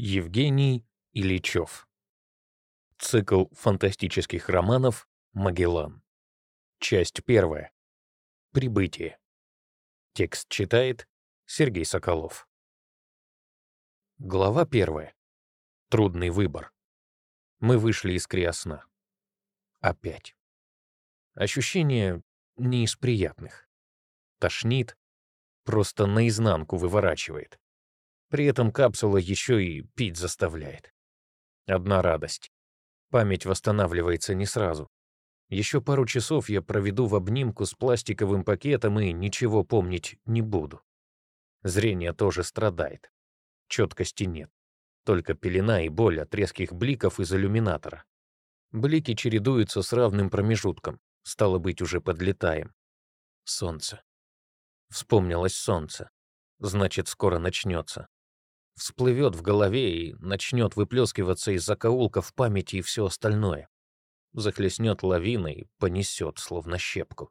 Евгений Ильичев. Цикл фантастических романов «Магеллан». Часть первая. Прибытие. Текст читает Сергей Соколов. Глава первая. Трудный выбор. Мы вышли из криосна. Опять. Ощущение не из приятных. Тошнит, просто наизнанку выворачивает. При этом капсула еще и пить заставляет. Одна радость. Память восстанавливается не сразу. Еще пару часов я проведу в обнимку с пластиковым пакетом и ничего помнить не буду. Зрение тоже страдает. Четкости нет. Только пелена и боль от резких бликов из иллюминатора. Блики чередуются с равным промежутком. Стало быть, уже подлетаем. Солнце. Вспомнилось солнце. Значит, скоро начнется всплывет в голове и начнет выплескиваться из закоулков памяти и все остальное. Захлестнет лавиной и понесет, словно щепку.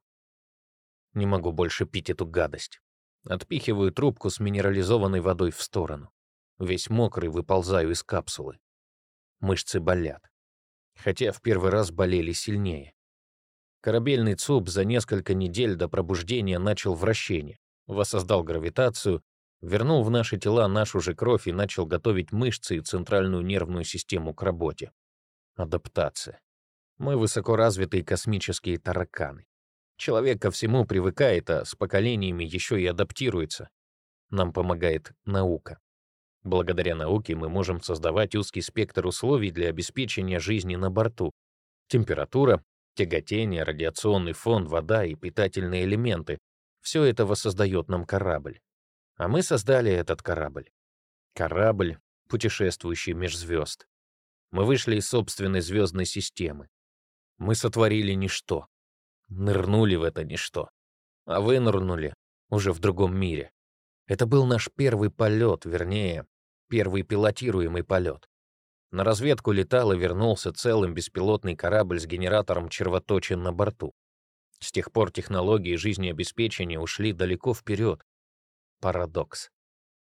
Не могу больше пить эту гадость. Отпихиваю трубку с минерализованной водой в сторону. Весь мокрый выползаю из капсулы. Мышцы болят. Хотя в первый раз болели сильнее. Корабельный ЦУП за несколько недель до пробуждения начал вращение, воссоздал гравитацию вернул в наши тела нашу же кровь и начал готовить мышцы и центральную нервную систему к работе. Адаптация. Мы высокоразвитые космические тараканы. Человек ко всему привыкает, а с поколениями еще и адаптируется. Нам помогает наука. Благодаря науке мы можем создавать узкий спектр условий для обеспечения жизни на борту. Температура, тяготение, радиационный фон, вода и питательные элементы — все это воссоздает нам корабль. А мы создали этот корабль. Корабль, путешествующий меж звезд. Мы вышли из собственной звездной системы. Мы сотворили ничто. Нырнули в это ничто. А вынырнули уже в другом мире. Это был наш первый полет, вернее, первый пилотируемый полет. На разведку летал и вернулся целым беспилотный корабль с генератором червоточин на борту. С тех пор технологии жизнеобеспечения ушли далеко вперед, Парадокс.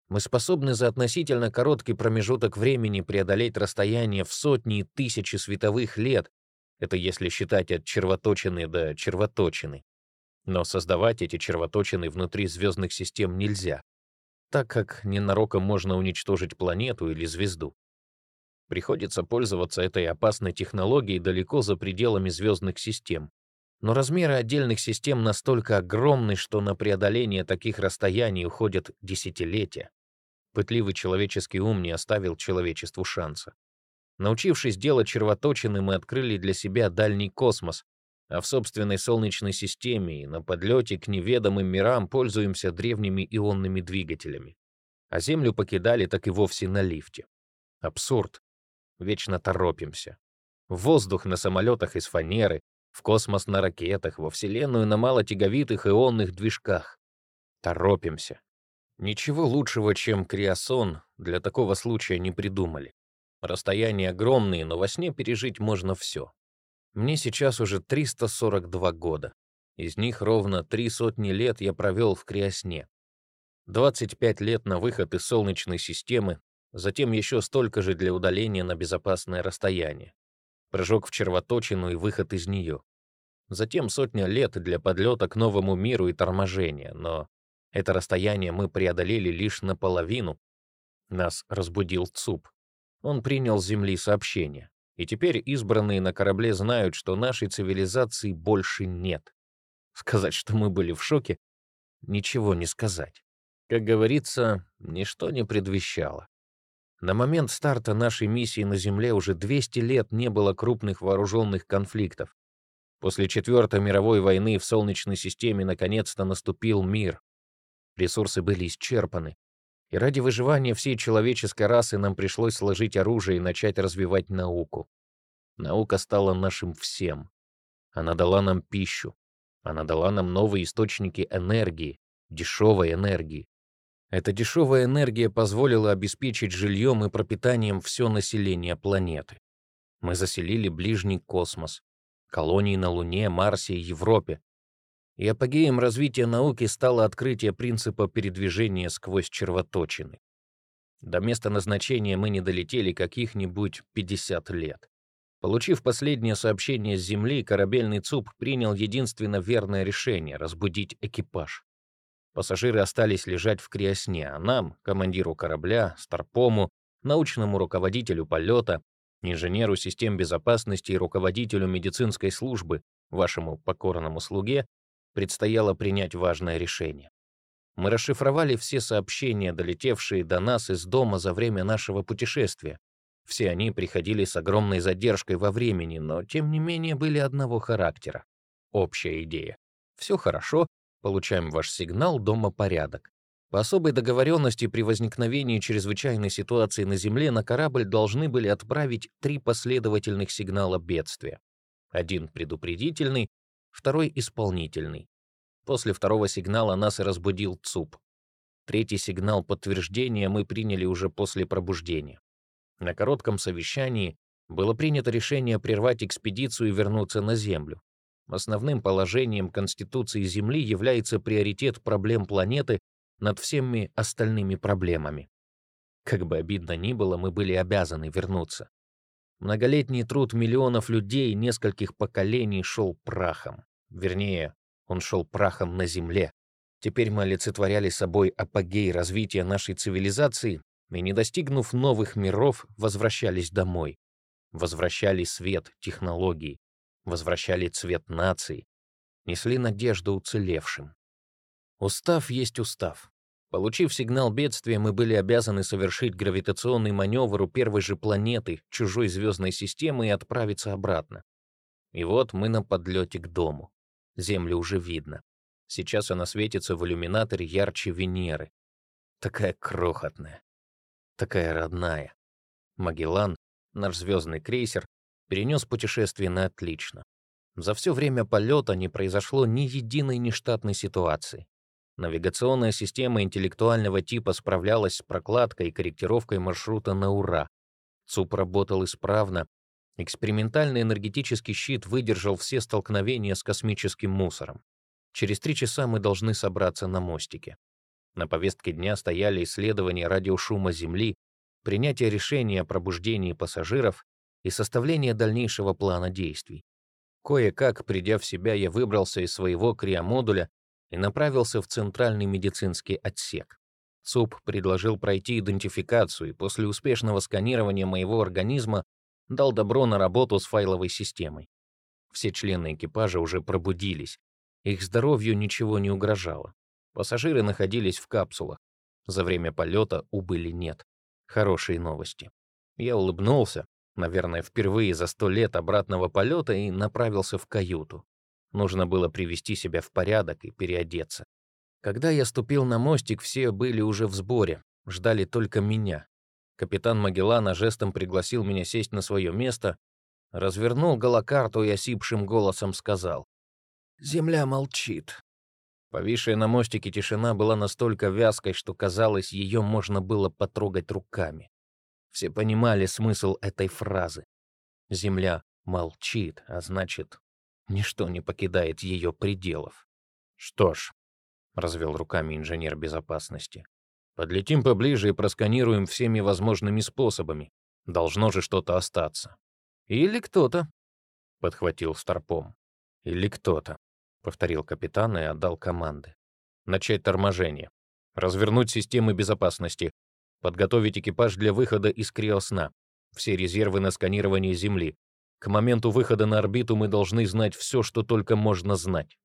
Мы способны за относительно короткий промежуток времени преодолеть расстояние в сотни и тысячи световых лет, это если считать от червоточины до червоточины. Но создавать эти червоточины внутри звездных систем нельзя, так как ненароком можно уничтожить планету или звезду. Приходится пользоваться этой опасной технологией далеко за пределами звездных систем, но размеры отдельных систем настолько огромны, что на преодоление таких расстояний уходят десятилетия. Пытливый человеческий ум не оставил человечеству шанса. Научившись делать червоточины, мы открыли для себя дальний космос, а в собственной Солнечной системе и на подлете к неведомым мирам пользуемся древними ионными двигателями. А Землю покидали так и вовсе на лифте. Абсурд. Вечно торопимся. Воздух на самолетах из фанеры, в космос на ракетах, во Вселенную на малотяговитых ионных движках. Торопимся. Ничего лучшего, чем криосон, для такого случая не придумали. Расстояния огромные, но во сне пережить можно все. Мне сейчас уже 342 года. Из них ровно три сотни лет я провел в криосне. 25 лет на выход из Солнечной системы, затем еще столько же для удаления на безопасное расстояние прыжок в червоточину и выход из нее. Затем сотня лет для подлета к новому миру и торможения, но это расстояние мы преодолели лишь наполовину. Нас разбудил ЦУП. Он принял с Земли сообщение. И теперь избранные на корабле знают, что нашей цивилизации больше нет. Сказать, что мы были в шоке, ничего не сказать. Как говорится, ничто не предвещало. На момент старта нашей миссии на Земле уже 200 лет не было крупных вооруженных конфликтов. После Четвертой мировой войны в Солнечной системе наконец-то наступил мир. Ресурсы были исчерпаны, и ради выживания всей человеческой расы нам пришлось сложить оружие и начать развивать науку. Наука стала нашим всем. Она дала нам пищу. Она дала нам новые источники энергии, дешевой энергии. Эта дешевая энергия позволила обеспечить жильем и пропитанием все население планеты. Мы заселили ближний космос, колонии на Луне, Марсе и Европе. И апогеем развития науки стало открытие принципа передвижения сквозь червоточины. До места назначения мы не долетели каких-нибудь 50 лет. Получив последнее сообщение с Земли, корабельный ЦУП принял единственно верное решение — разбудить экипаж. Пассажиры остались лежать в криосне, а нам, командиру корабля, старпому, научному руководителю полета, инженеру систем безопасности и руководителю медицинской службы, вашему покорному слуге, предстояло принять важное решение. Мы расшифровали все сообщения, долетевшие до нас из дома за время нашего путешествия. Все они приходили с огромной задержкой во времени, но тем не менее были одного характера. Общая идея. Все хорошо, получаем ваш сигнал, дома порядок. По особой договоренности при возникновении чрезвычайной ситуации на Земле на корабль должны были отправить три последовательных сигнала бедствия. Один предупредительный, второй исполнительный. После второго сигнала нас разбудил ЦУП. Третий сигнал подтверждения мы приняли уже после пробуждения. На коротком совещании было принято решение прервать экспедицию и вернуться на Землю. Основным положением Конституции Земли является приоритет проблем планеты над всеми остальными проблемами. Как бы обидно ни было, мы были обязаны вернуться. Многолетний труд миллионов людей нескольких поколений шел прахом. Вернее, он шел прахом на земле. Теперь мы олицетворяли собой апогей развития нашей цивилизации и, не достигнув новых миров, возвращались домой. Возвращали свет технологий, возвращали цвет наций, несли надежду уцелевшим. Устав есть устав. Получив сигнал бедствия, мы были обязаны совершить гравитационный маневр у первой же планеты, чужой звездной системы и отправиться обратно. И вот мы на подлете к дому. Землю уже видно. Сейчас она светится в иллюминаторе ярче Венеры. Такая крохотная, такая родная. Магеллан, наш звездный крейсер, перенес путешествие на отлично. За все время полета не произошло ни единой нештатной ситуации. Навигационная система интеллектуального типа справлялась с прокладкой и корректировкой маршрута на ура. ЦУП работал исправно, Экспериментальный энергетический щит выдержал все столкновения с космическим мусором. Через три часа мы должны собраться на мостике. На повестке дня стояли исследования радиошума Земли, принятие решения о пробуждении пассажиров и составление дальнейшего плана действий. Кое-как, придя в себя, я выбрался из своего криомодуля и направился в центральный медицинский отсек. ЦУП предложил пройти идентификацию, и после успешного сканирования моего организма дал добро на работу с файловой системой. Все члены экипажа уже пробудились. Их здоровью ничего не угрожало. Пассажиры находились в капсулах. За время полета убыли нет. Хорошие новости. Я улыбнулся, наверное, впервые за сто лет обратного полета и направился в каюту. Нужно было привести себя в порядок и переодеться. Когда я ступил на мостик, все были уже в сборе, ждали только меня. Капитан Магеллана жестом пригласил меня сесть на свое место, развернул голокарту и осипшим голосом сказал. «Земля молчит». Повисшая на мостике тишина была настолько вязкой, что казалось, ее можно было потрогать руками. Все понимали смысл этой фразы. Земля молчит, а значит, ничто не покидает ее пределов. «Что ж», — развел руками инженер безопасности, Подлетим поближе и просканируем всеми возможными способами. Должно же что-то остаться. Или кто-то, — подхватил Старпом. Или кто-то, — повторил капитан и отдал команды. Начать торможение. Развернуть системы безопасности. Подготовить экипаж для выхода из криосна. Все резервы на сканирование Земли. К моменту выхода на орбиту мы должны знать все, что только можно знать.